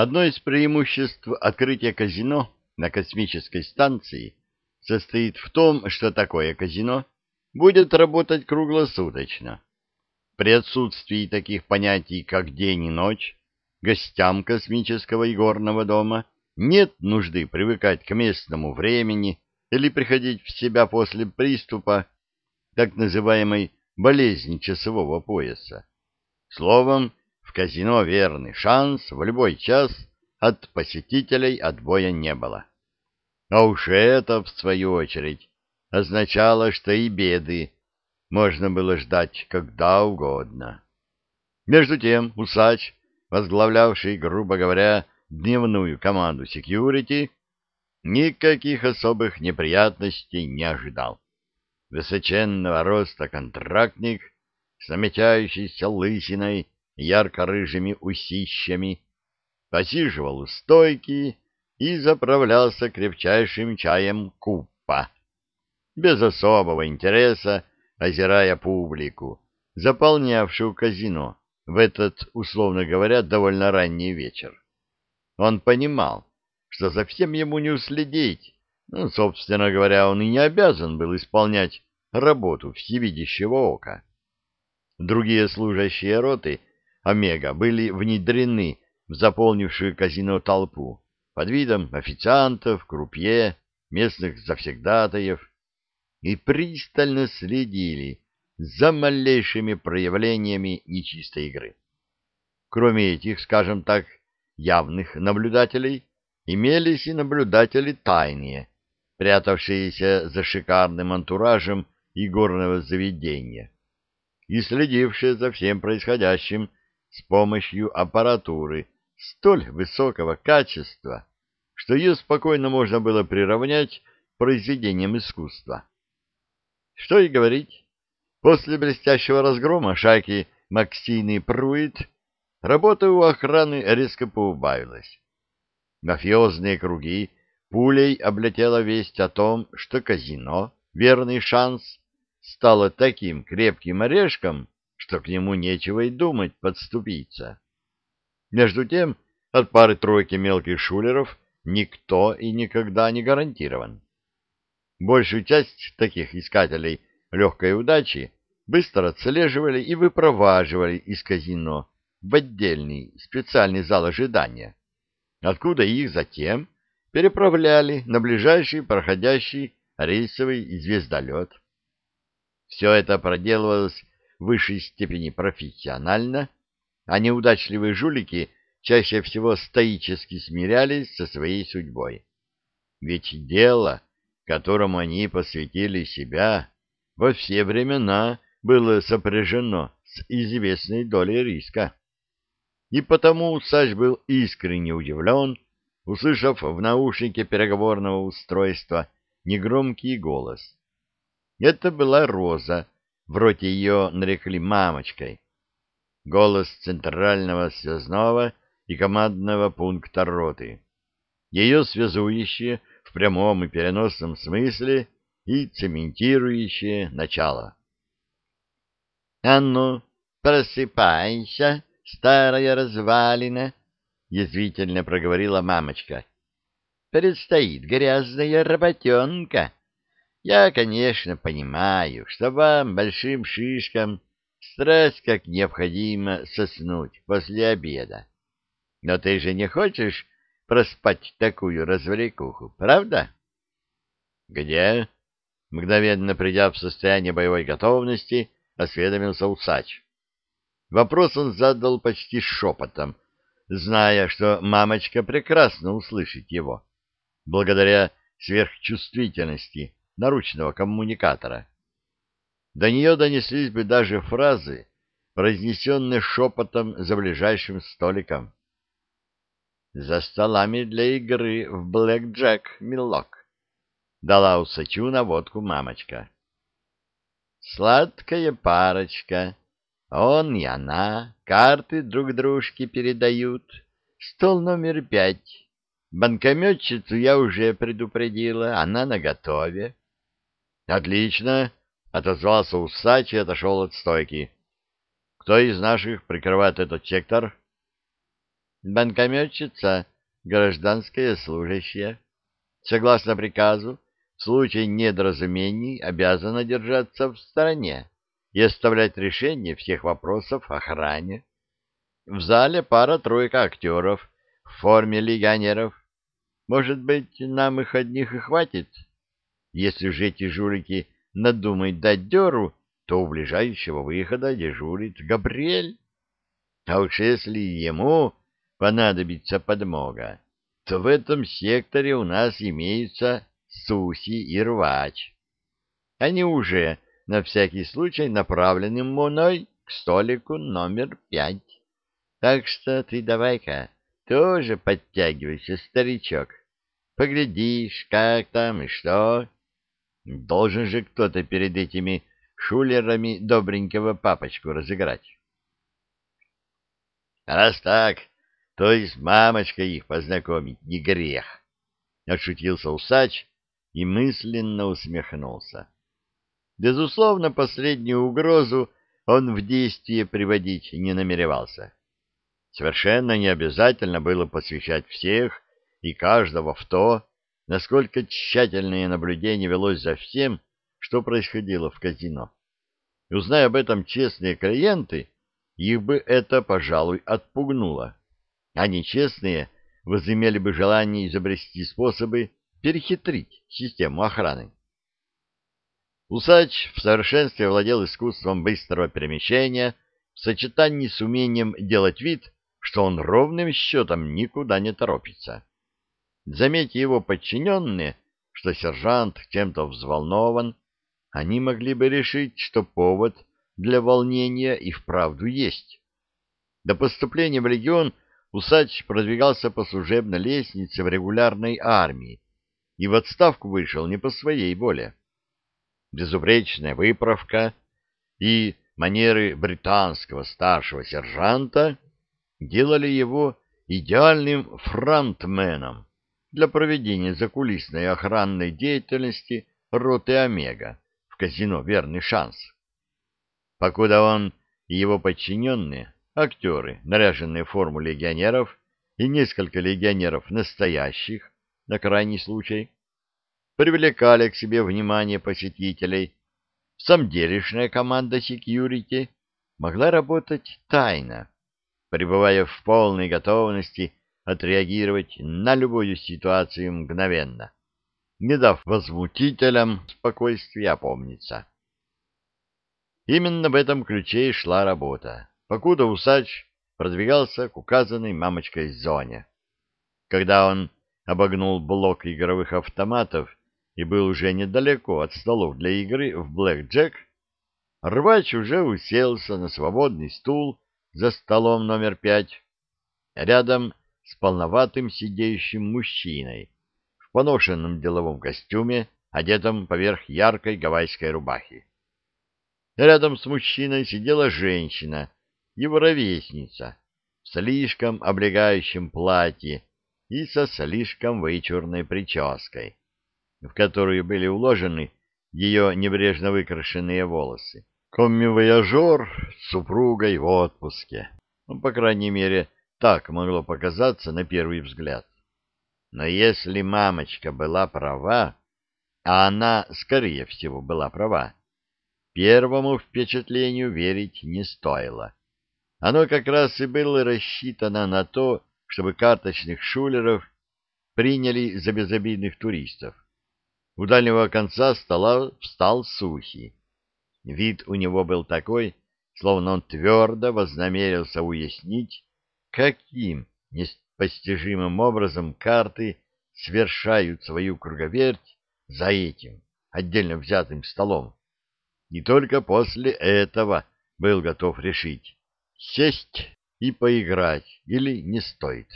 Одно из преимуществ открытия казино на космической станции состоит в том, что такое казино будет работать круглосуточно. При отсутствии таких понятий, как день и ночь, гостям космического игорного дома нет нужды привыкать к местному времени или приходить в себя после приступа так называемой болезни часового пояса. Словом, казино верный шанс в любой час от посетителей отбоя не было. А уж это, в свою очередь, означало, что и беды можно было ждать когда угодно. Между тем усач, возглавлявший, грубо говоря, дневную команду секьюрити, никаких особых неприятностей не ожидал. Высоченного роста контрактник с намечающейся лысиной ярко-рыжими усищами, посиживал у стойки и заправлялся крепчайшим чаем куппа. Без особого интереса, озирая публику, заполнявшую казино в этот, условно говоря, довольно ранний вечер. Он понимал, что совсем ему не уследить, ну, собственно говоря, он и не обязан был исполнять работу всевидящего ока. Другие служащие роты Омега были внедрены в заполнившую казино толпу под видом официантов, крупье, местных завсегдатаев и пристально следили за малейшими проявлениями нечистой игры. Кроме этих, скажем так, явных наблюдателей, имелись и наблюдатели тайные, прятавшиеся за шикарным антуражем игорного заведения и следившие за всем происходящим с помощью аппаратуры столь высокого качества, что ее спокойно можно было приравнять произведениям искусства. Что и говорить, после блестящего разгрома шайки Максины Пруит работа у охраны резко поубавилась. Мафиозные круги пулей облетела весть о том, что казино, верный шанс, стало таким крепким орешком, что к нему нечего и думать подступиться. Между тем, от пары-тройки мелких шулеров никто и никогда не гарантирован. Большую часть таких искателей легкой удачи быстро отслеживали и выпроваживали из казино в отдельный специальный зал ожидания, откуда их затем переправляли на ближайший проходящий рейсовый звездолет. Все это проделывалось высшей степени профессионально, а неудачливые жулики чаще всего стоически смирялись со своей судьбой. Ведь дело, которому они посвятили себя, во все времена было сопряжено с известной долей риска. И потому Усач был искренне удивлен, услышав в наушнике переговорного устройства негромкий голос. Это была Роза, в роте ее нарекли мамочкой. Голос центрального связного и командного пункта роты. Ее связующие в прямом и переносном смысле и цементирующее начало. — А ну, просыпайся, старая развалина, — язвительно проговорила мамочка. — Предстоит грязная работенка. Я, конечно, понимаю, что вам, большим шишкам, страсть как необходимо соснуть после обеда. Но ты же не хочешь проспать такую развлекуху, правда? — Где? — мгновенно придя в состояние боевой готовности, осведомился усач. Вопрос он задал почти шепотом, зная, что мамочка прекрасно услышит его, благодаря сверхчувствительности наручного коммуникатора. До нее донеслись бы даже фразы, произнесенные шепотом за ближайшим столиком. «За столами для игры в блэк-джек, милок», — дала усачу наводку мамочка. «Сладкая парочка, он и она, карты друг дружке передают. Стол номер пять. Банкометчицу я уже предупредила, она наготове. Отлично, отозвался усач и отошел от стойки. Кто из наших прикрывает этот сектор? банкометчица, гражданская служащая. Согласно приказу, в случае недоразумений обязана держаться в стороне и оставлять решение всех вопросов охране. В зале пара-тройка актеров в форме легионеров. Может быть, нам их одних и хватит? Если же эти жулики надумают дать дёру, то у ближайшего выхода дежурит Габриэль. А уж если ему понадобится подмога, то в этом секторе у нас имеются Суси и Рвач. Они уже на всякий случай направлены мной к столику номер пять. Так что ты давай-ка тоже подтягивайся, старичок. Поглядишь, как там и что. Должен же кто-то перед этими шулерами добренького папочку разыграть. Раз так, то и с мамочкой их познакомить не грех. Отшутился усач и мысленно усмехнулся. Безусловно, последнюю угрозу он в действие приводить не намеревался. Совершенно не обязательно было посвящать всех и каждого в то, насколько тщательное наблюдение велось за всем, что происходило в казино. И узная об этом честные клиенты, их бы это, пожалуй, отпугнуло. А нечестные возымели бы желание изобрести способы перехитрить систему охраны. Усач в совершенстве владел искусством быстрого перемещения в сочетании с умением делать вид, что он ровным счетом никуда не торопится. Заметьте его подчиненные, что сержант чем-то взволнован, они могли бы решить, что повод для волнения и вправду есть. До поступления в легион Усач продвигался по служебной лестнице в регулярной армии и в отставку вышел не по своей воле. Безупречная выправка и манеры британского старшего сержанта делали его идеальным фронтменом для проведения закулисной охранной деятельности роты «Омега» в казино «Верный шанс». Покуда он и его подчиненные, актеры, наряженные в форму легионеров, и несколько легионеров настоящих, на крайний случай, привлекали к себе внимание посетителей, самделишная команда секьюрити могла работать тайно, пребывая в полной готовности отреагировать на любую ситуацию мгновенно, не дав возмутителям спокойствия опомниться. Именно в этом ключе и шла работа, покуда усач продвигался к указанной мамочкой зоне. Когда он обогнул блок игровых автоматов и был уже недалеко от столов для игры в блэк-джек, рвач уже уселся на свободный стул за столом номер пять, рядом с полноватым сидеющим мужчиной в поношенном деловом костюме, одетом поверх яркой гавайской рубахи. Рядом с мужчиной сидела женщина, его ровесница, в слишком облегающем платье и со слишком вычурной прической, в которую были уложены ее небрежно выкрашенные волосы. Комми-вояжер с супругой в отпуске. Ну, по крайней мере, так могло показаться на первый взгляд. Но если мамочка была права, а она, скорее всего, была права, первому впечатлению верить не стоило. Оно как раз и было рассчитано на то, чтобы карточных шулеров приняли за безобидных туристов. У дальнего конца стола встал Сухий. Вид у него был такой, словно он твердо вознамерился уяснить, каким непостижимым образом карты совершают свою круговерть за этим отдельно взятым столом. И только после этого был готов решить, сесть и поиграть или не стоит.